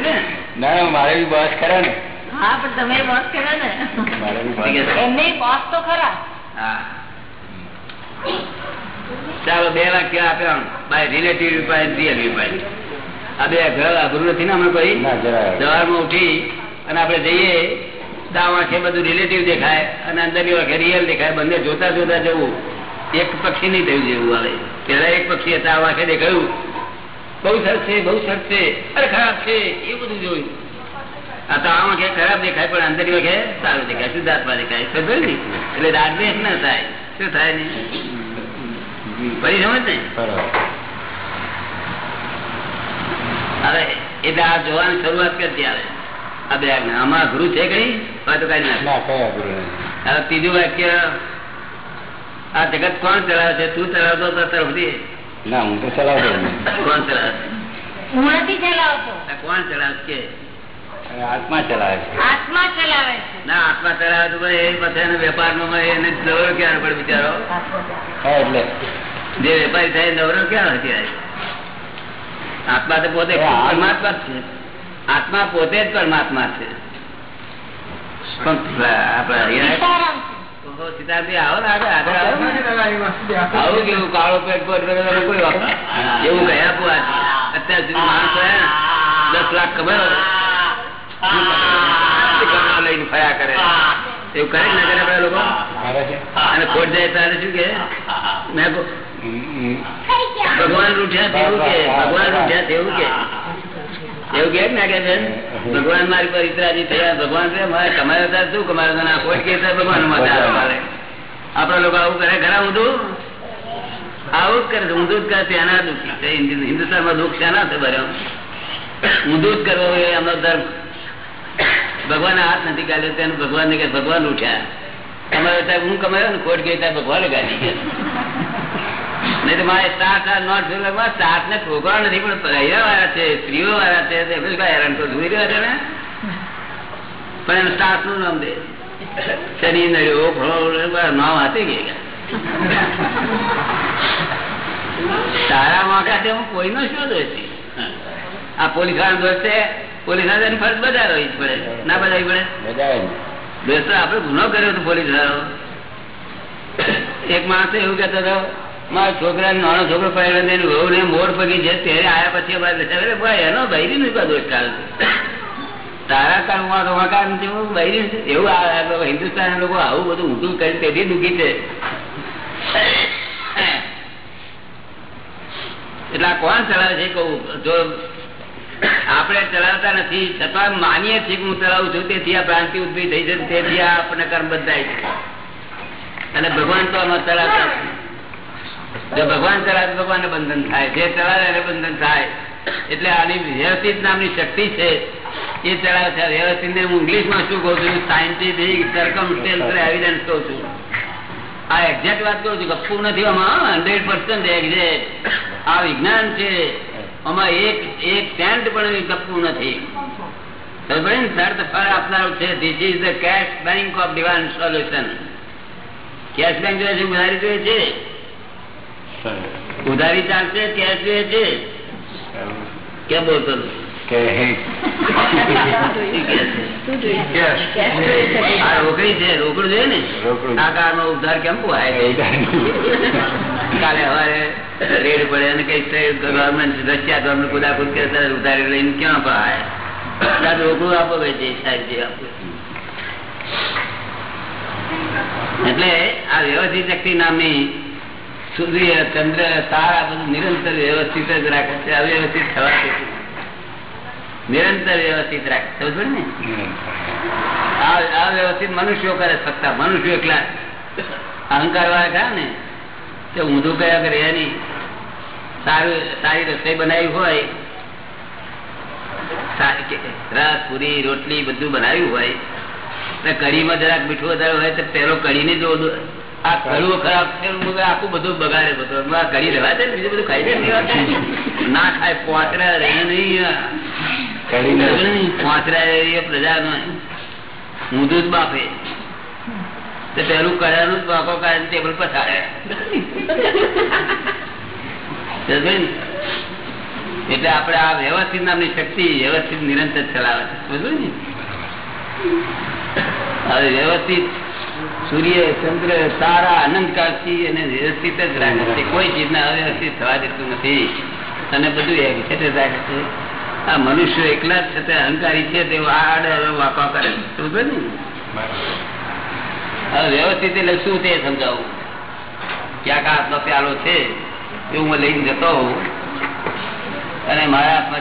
ને? ના મારે બી બસ ખરા ને. હા પણ તમે બોસ કેવા ને. મારે બી ઠીક બસ છે. એમને બોસ તો ખરા. હા. ચાલો બે વાક્ય આપ્યા બાય રિલેટિવ વિપાય રિયલ આ બે ઘર અઘરું નથી ને કોઈ? સવારમાં ઉઠી અને આપણે જઈએ. તો આંખે બધું રિલેટિવ દેખાય અને અંદરની વાંખે રિયલ દેખાય. બંને જોતા જોતા જવું એક પક્ષી નહીં થયું જેવું આવે. પેલા એક પક્ષી હતા આ વાંખે દેખાયું. બહુ સરસ છે બહુ સરસ છે. અરે ખરાબ છે એ બધું જોયું. આ તો આ વાંખે ખરાબ દેખાય પણ અંદરની વાંખે સારું દેખાય શુદ્ધાત્મા દેખાય. સમજો ને? એટલે રાગદ્વેષ ના થાય. શું થાય ને? ફરી સમજ ને? હવે એટલે આ જોવાની શરૂઆત કરતી આવે. આ બે આજ્ઞા. આમાં ગુરુ છે કઈ તો કઈ ના ત્રીજું વાક્ય આ જગત કોણ ચલાવે છે? તું ચલાવતો તરફથી ના હું તો ચલાવતો કોણ ચલાવે છે? હું નથી ચલાવતો આ કોણ ચલાવે કે? આત્મા ચલાવે છે. આત્મા ચલાવે છે. ના આત્મા ચલાવે તો એ પછી વેપારમાં એને નવરો ક્યાં પડે બિચારો? હા એટલે. જે વેપારી થાય એ નવરો ક્યાં હતી આત્મા તો પોતે. પરમાત્મા જ છે. આત્મા પોતે જ પરમાત્મા છે. આપડે દસ લાખ કમાયો લઈને ફર્યા કરે? એવું કરે ના કરે લોકો અને ખોટ જાય ત્યારે શું કે મેં. ભગવાન રૂઠ્યા તેવું કે ભગવાન રૂઠ્યા તેવું કે. એવું કે ના કે ભગવાન મારી પર ઇતરાજી થયા. ભગવાન તમારે મારે શું કમારે તને આ કે ભગવાન મારે લોકો આવું કરે? ખરા ઊંધું આવું જ કરે ઊંધું જ કરે તેના દુઃખી હિન્દુસ્તાનમાં દુઃખ છે ભર્યો ઊંધું જ કરવો એ અમારો ધર્મ ભગવાન હાથ નથી કાઢ્યો તેનું ભગવાન ને કે ભગવાન ઉઠ્યા. તમારે ત્યાં હું કમાયો ને ખોટ ગઈ ત્યાં ભગવાન ગાડી ગયા. નહીં તો મારે સાત નોટ ફેરવા સાત ને છોકરા નથી પણ પહેર્યા વાળા છે સ્ત્રીઓ વાળા છે તે બધું કાંઈ હેરાન તો જોઈ રહ્યા ને પણ એનું સાસનું નામ દે. શનિ નડ્યો ફળો નામ હાથે ગયા તારા મોકા છે હું કોઈનો શું દોષ આ પોલીસવાળા દોષ છે પોલીસ વાળાની ફરજ જ પડે. ના બધા પડે? દોસ્તો આપડે ગુનો કર્યો હતો પોલીસ વાળો એક માણસ એવું કેતો હતો મારા છોકરા નાનો છોકરો મોર પગી છે ત્યારે આવ્યા પછી ભાઈ, એનો બૈરી નું દોષ કાલ છે?" તારા કાળમાં તો વાંકા બૈરી. એવું હિન્દુસ્તાન લોકો આવું બધું ઊંધું કરી તેથી દુઃખી છે એટલે આ કોણ ચલાવે છે કહું જો આપણે ચલાવતા નથી, છતાં માનીએ છીએ કે હું ચલાવું છું, તેથી આ ભ્રાંતિ ઉદભી થઈ છે, તેથી આપણને કર્મ બંધાય છે અને ભગવાન તો આમાં ચલાવતા. જો ભગવાન ચલાવે તો ભગવાનને બંધન થાય. જે ચલાવે એને બંધન થાય. એટલે આની વ્યવસ્થિત નામની શક્તિ છે. એ ચલાવે છે. વ્યવસ્થિત હું ઇંગ્લિશમાં શું કહું છું? સાયન્ટિફિક સર્કમસ્ટેન્શિયલ એવિડન્સ કહું છું. આ એક્ઝેક્ટ વાત કહું છું. ગપ્પુ નથી. આમાં હંડ્રેડ પર્સન્ટ એક્ઝેક્ટ આ વિજ્ઞાન છે. આમાં એક એક સેન્ટ પણ ગપ્પુ નથી. આપનારું છે. This is the cash bank of divine solution cash bank જોઈએ છે ઉધારી જોઈએ છે? ઉધારી ચાલશે કેશ છે? કેમ બોલતો કે હે. રોકડી છે રોકડ જોઈએ ને? ઉધાર કેમ કાલે હવારે રેડ પડે અને કઈ ગવર્મેન્ટ રશિયા ગવર્મેન્ટ કુદાકુદ કરે ઉધારી લઈને ક્યાં પણ તો રોકડું આપો ભાઈ જે આપો. એટલે આ વ્યવસ્થિત શક્તિ નામની સૂર્ય ચંદ્ર, તારા બધું નિરંતર વ્યવસ્થિત જ રાખે છે, અવ્યવસ્થિત થવા નિરંતર વ્યવસ્થિત રાખે સમજ ને? આ મનુષ્યો કરે સત્તા મનુષ્યો એકલા. અહંકાર વાળા ખરા ને? તો ઊંધું કયા કરે, એની સારું, સારી રસોઈ બનાવી હોય રસ પૂરી રોટલી બધું બનાવ્યું હોય કઢીમાં જરાક મીઠું વધારે હોય, તો પેલો કઢીને જો આ કડવું ખરાબ આખું બધું બગાડે બધું આ કઢી દે બીજું બધું ખાઈ દે ના ખાય પોચરા રહે નહીં પોચરા એ પ્રજા નો ઊંધું બાપે તો પેલું કડાનું જ બાપો કારણ ટેબલ ને? એટલે આપણે આ વ્યવસ્થિત નામની શક્તિ વ્યવસ્થિત નિરંતર ચલાવે છે. બધું ને? હવે વ્યવસ્થિત સૂર્ય, ચંદ્ર, તારા, અનંતકાળથી અને વ્યવસ્થિત જ રાખે છે. કોઈ ચીજને અવ્યવસ્થિત થવા દેતું નથી. અને બધું એ રીતે રાખે છે. આ મનુષ્ય એકલા જ છે તે અહંકારી છે, તેઓ આડ વાપા કરે સમજો ને હવે વ્યવસ્થિત એટલે શું તે સમજાવું? ક્યાંક હાથનો પ્યાલો છે, એવું હું લઈને જતો હોઉં. અને મારા હાથમાં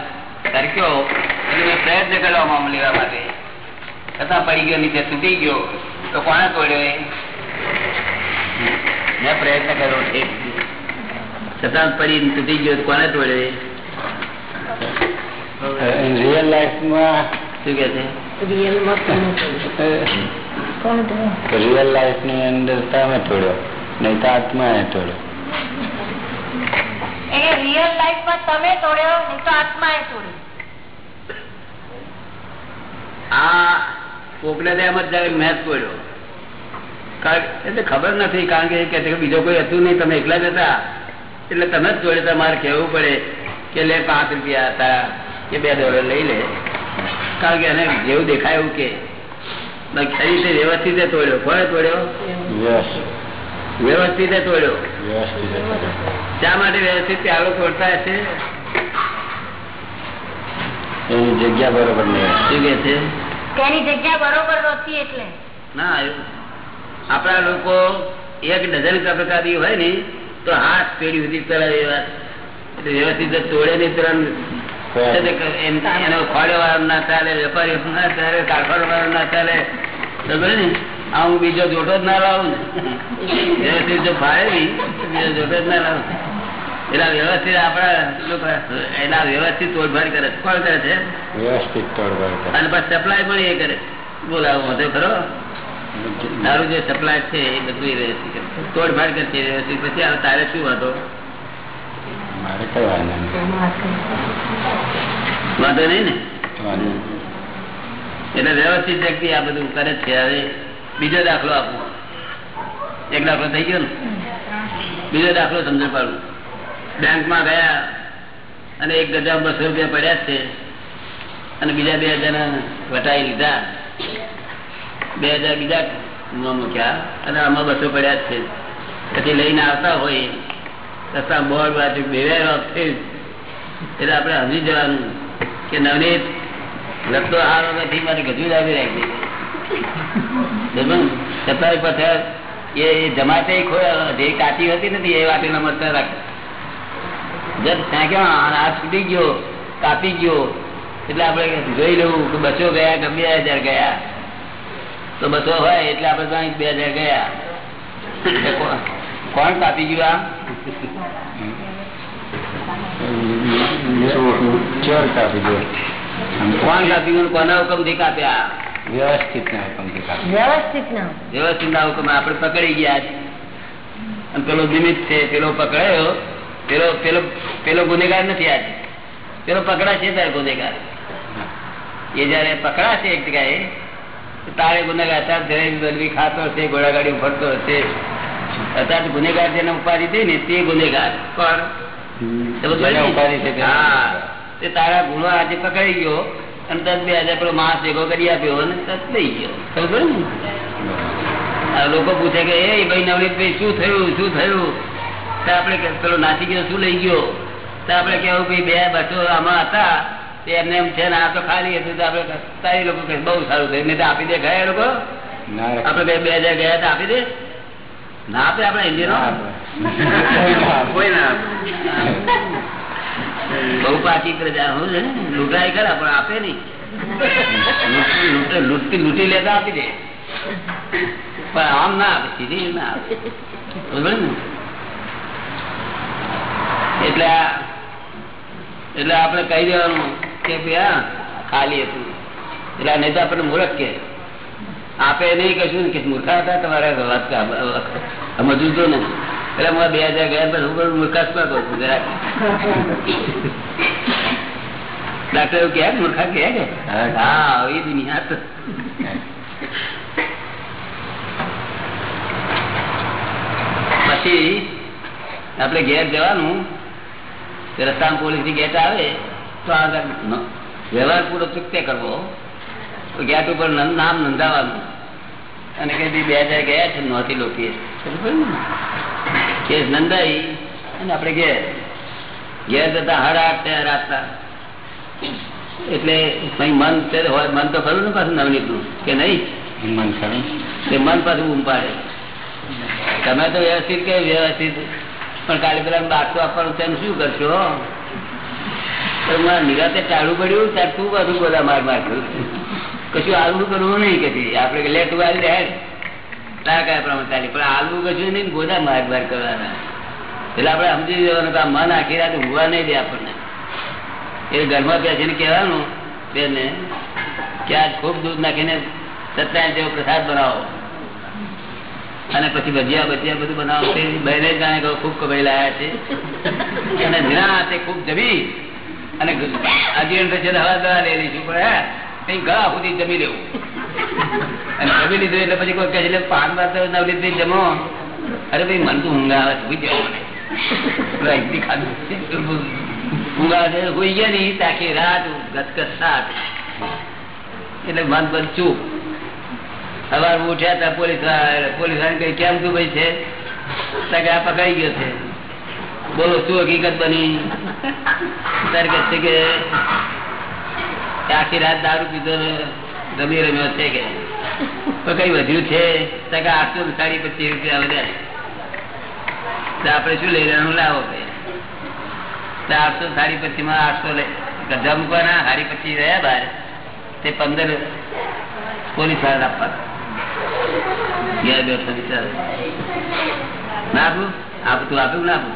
તરક્યો એટલે મેં પ્રયત્ન કરવા આમ લેવા માટે છતાં પડી ગયો નીચે તૂટી ગયો તો કોને તોડ્યો એ? મેં પ્રયત્ન કર્યો છે છતાં પડી તૂટી ગયો કોને તોડ્યો એ? રિયલ લાઈફમાં શું કે છે? રિયલ લાઈફની અંદર તમે તોડ્યો નહીં તો આત્માએ તોડ્યો. એ રિયલ લાઈફમાં તમે તોડ્યો નહીં તો આત્માએ તોડ્યો. આ કોકને તો એમ જ જયારે મેચ પડ્યો. એટલે ખબર નથી કારણ કે બીજો કોઈ હતું નહીં તમે એકલા જ હતા. એટલે તમે જ જોડે તમારે કહેવું પડે કે લે પાંચ રૂપિયા હતા કે બે ડોલર લઈ લે. કારણ કે એને જેવું દેખાય એવું કે. ખરી વ્યવસ્થિત તોડ્યો. કોને તોડ્યો? વ્યવસ્થિત તોડ્યો. શા માટે વ્યવસ્થિત પ્યાલો તોડતા હશે? જગ્યા બરોબર નહીં. શું કે છે? તેની જગ્યા બરોબર નહોતી એટલે. ના આપણા લોકો એક ડઝન કપકાદી હોય ને તો હાથ પેઢી સુધી ચલાવે એવા એટલે વ્યવસ્થિત તોડે નહીં તરત છે તે ક- એમ- એનો ખોડે વાળો ના ચાલે વેપારી ના ચાલે કારખાનો વાળો ના ચાલે. સમજે ને આ હું બીજો જોટો જ ના લાવું ને. વ્યવસ્થિત જો ફાળે બીજો જોટો જ ના લાવું. આ વ્યવસ્થિત આપણા લોકો એના વ્યવસ્થિત તોડભાડ કરે છે. કોણ કરે છે? વ્યવસ્થિત તોડભાડ કરે. અને પછી સપ્લાય પણ એ કરે. બોલાવો વધુ ખરો? તારું જે સપ્લાય છે એ બધું વ્યવસ્થિત કરે. છે કરશે વ્યવસ્થિત. પછી હવે તારે શું વાંધો? મારે કઈ વાંધો નહીં. ને? એટલે વ્યવસ્થિત વ્યક્તિ આ બધું કરે છે. હવે બીજો દાખલો આપો. એક દાખલો થઈ ગયો ને? બીજો દાખલો સમજ પાડું. બેંકમાં ગયા અને એક ગજા બસો રૂપિયા પડ્યા છે. અને બીજા બે હજાર વટાઈ લીધા. બે હજાર બીજા મૂક્યા અને આમાં બસો પડ્યા છે. પછી લઈને આવતા હોય, રસ્તા બોર્ડ બાજુ બેવ્યા ઓફ એટલે આપણે સમજી જવાનું કે નવનીત રસ્તો આ નથી, મારે ગજુ આવી રાખી છતાં પથ્થર એ જમાતે ખોયા, જે કાચી હતી નથી, એ વાટીના મરતા રાખે. જબ ફેંક્યો છૂટી ગયો કાપી ગયો. એટલે આપણે જોઈ લેવું કે બસો ગયા કે બે હજાર ગયા? તો બસો હોય એટલે આપણે બે હજાર ગયા. કોણ કાપી ગયું આ? કોણ કાપી ગયું? કોના હુકમથી કાપ્યા? વ્યવસ્થિત ના હુકમથી કાપી વ્યવસ્થિત ના. વ્યવસ્થિત ના હુકમ આપણે પકડી ગયા છે. અને પેલો નિમિત્ત છે પેલો પકડાયો પેલો પેલો પેલો ગુનેગાર નથી આજે. પેલો પકડાશે ત્યારે ગુનેગાર. એ જયારે પકડાશે એક જગ્યાએ તારે ગુનેગાર અત્યારે જલેબી બલબી ખાતો હશે ઘોડાગાડી ફરતો હશે. અત્યારે ગુનેગાર જેને ઉપાધિ થઈ ને તે ગુનેગાર. તે તારા ગુનો આજે પકડી ગયો અને તદ બે હજાર પેલો માણસ ભેગો કરી આપ્યો અને તદ લઈ ગયો. ખબર ને? આ લોકો પૂછે કે એ ભાઈ નવનીતભાઈ શું થયું? શું થયું? આપડે આપણે પેલો નાસી ગયો શું લઈ ગયો? તો આપણે કેવું ભાઈ બે બસો આમાં હતા તે એમને એમ છે ને આ તો ખાલી હતું. તો આપણે તારી લોકો કે બહુ સારું થયું. નહીં તો આપી દે ગયા એ લોકો. આપણે બે હજાર ગયા તો આપી દે? ના આપે આપણે ઇન્ડિયનો? કોઈ ના. બહુ પાકી પ્રજા હું છે લૂંટાઈ ખરા પણ આપે નહીં. લૂંટી લૂંટી લેતા આપી દે. પણ આમ ના આપે સીધી ના આપે. બરોબર ને? એટલે એટલે આપણે કહી દેવાનું કે ભાઈ ખાલી હતું. એટલે નહીં તો આપણને મૂર્ખ કે. આપે નહીં કશું કે મૂર્ખા હતા તમારા વાત સમજવું તો ને એટલે હું બે હજાર ગયા પછી હું મૂર્ખાસ્પદ કરું છું જરાક. ડાક્ટર એવું કહે મૂર્ખા કહે કે? હા એ દુનિયા તો. પછી આપણે ઘેર જવાનું રસ્તા રસ્તામાં પોલીસની ગેટ આવે તો આગળ વ્યવહાર પૂરો ચૂકતે કરવો. ગેટ ઉપર નામ નોંધાવાનું. અને કે બે હજાર ગયા છે નોતી લોકી કેસ. નંદાઈ અને આપણે ઘેર. ઘેર જતા હર આઠ થયા રાતના. એટલે કઈ મન હોય મન તો ખરું ને પાછું નવનીતનું કે નહીં? મન ખરું. તે મન પાછું ઉમ પાડે તમે તો વ્યવસ્થિત કે વ્યવસ્થિત પણ કાલે પેલા બાટલો આપવાનું તેમ શું કરશો? નિરાતે ટાળું પડ્યું ત્યારે તું બધું બધા માર માર કર્યું કશું આલવું કરવું નહીં કે આપણે લે તું આવી જાય તારા કયા પ્રમાણે ચાલી? પણ આલવું કશું નહીં બધા માર માર કરવાના. એટલે આપણે સમજી જવાનું કે મન આખી રાત ઊંઘવા નહીં દે આપણને. એ ઘરમાં બેસીને કહેવાનું બેને કે આજ ખૂબ દૂધ નાખીને સત્યાવીસ જેવો પ્રસાદ બનાવો. અને પછી ભજીયા ભજીયા બધું બનાવશે બહેને જાણે ખૂબ કમાઈ લાયા છે. અને નિરાતે ખૂબ જમી. અને આજીવન પછી હવા દવા લઈ લઈશું, પણ કઈ ગળા સુધી જમી લેવું. અને જમી લીધું એટલે પછી કોઈ કહે છે પાન બાર તો નવનીતભાઈ જમો. અરે ભાઈ, મન તો ઊંઘ આવે છે છે, હોઈ ગયા નહીં તાકી રાત ગસગસ સાત. એટલે મન બંધ ચૂપ સવાર ઉઠ્યા હતા, પોલીસ પોલીસ કઈ કેમ તું ભાઈ છે? આ પકડાઈ ગયો છે. બોલો, શું હકીકત બની? છે કે આખી રાત દારૂ પીધો રમી રમ્યો છે કે? કઈ વધ્યું છે? તો આઠસો સાડી પચીસ રૂપિયા વધ્યા આપણે શું લઈ લેવાનું? લાવો તો આઠસો સાડી પચીસમાં આઠસો લઈ ગધા મૂકવાના સાડી પચીસ રહ્યા બહાર. તે પંદર પોલીસવાળા આપવા ઘેર બેઠો બિચારો ના આપું આપું તું આપ્યું ના આપું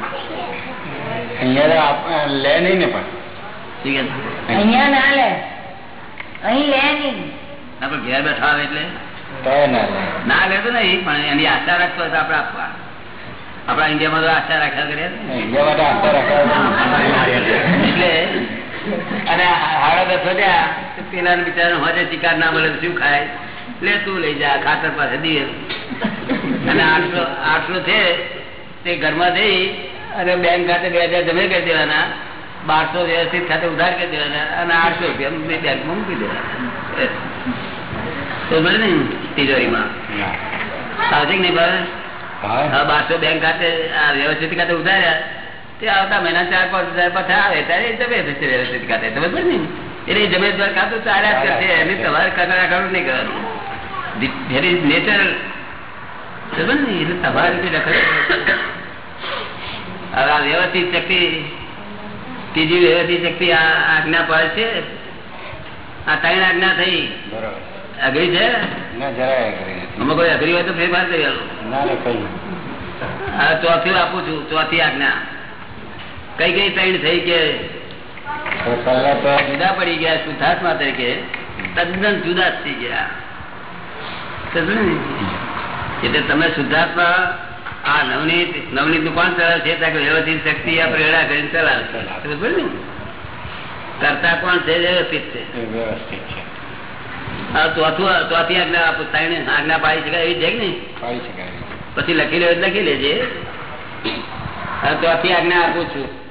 અહીંયા લે નહીં ને પણ. ઠીક અહીંયા ના લે. અહીં લે નહીં. આપણે ઘેર બેઠા આવે એટલે? તો ના લેતો નહીં પણ એની આશા રાખતો હોય તો આપણે આપવા. આપણા ઇન્ડિયામાં તો આશા રાખ્યા કરીએ એટલે. અને હાડા દસ વધ્યા પેલા બિચારા હોજે ચિકાર ના મળે તો શું ખાય? લે તું લઈ જા ખાતર પાસે દઈએ અને આઠસો આઠસો છે તે ઘરમાં જઈ અને બેંક ખાતે બે હજાર જમે કરી દેવાના બારસો વ્યવસ્થિત ખાતે ઉધાર કરી દેવાના અને આઠસો રૂપિયા બેંકમાં મૂકી દેવાના. તો બોલે ને તિજોરીમાં. સાવચિક નહીં હા. બારસો બેંક ખાતે આ વ્યવસ્થિત ખાતે ઉધાર્યા તે આવતા મહિના ચાર પાંચ હજાર પાછા આવે ત્યારે જમે થશે વ્યવસ્થિત ખાતે. ખબર બોલે ને એટલે જમે ખાતું ચાર્યા જ કરશે એની તમારે કાઢવું નહીં કરવાનું. એટલે તમારે રીતે રખડ હવે આ વ્યવસ્થિત શક્તિ ત્રીજી વ્યવસ્થિત શક્તિ આ આજ્ઞા પાડે છે આ ત્રણ આજ્ઞા થઈ અઘરી છે કોઈ અઘરી હોય તો ફેરફાર કરી ચોથી આપું છું ચોથી આજ્ઞા કઈ કઈ ત્રણ થઈ કે જુદા પડી ગયા શુદ્ધાત્મા તરીકે તદ્દન જુદા થઈ ગયા? એટલે તમે શુદ્ધાત્મા આ નવનીત નવનીતનું કોણ ચલાવે છે? ત્યાં વ્યવસ્થિત શક્તિ આ પ્રેરણા કરીને ચલાવે ને? કરતા કોણ છે? વ્યવસ્થિત છે. વ્યવસ્થિત છે. ચોથું ચોથી આજ્ઞા આપું આજ્ઞા પાડી શકાય એવી છે ને પાડી શકાય. પછી લખી લે લખી લેજે. ચોથી આજ્ઞા આપું છું.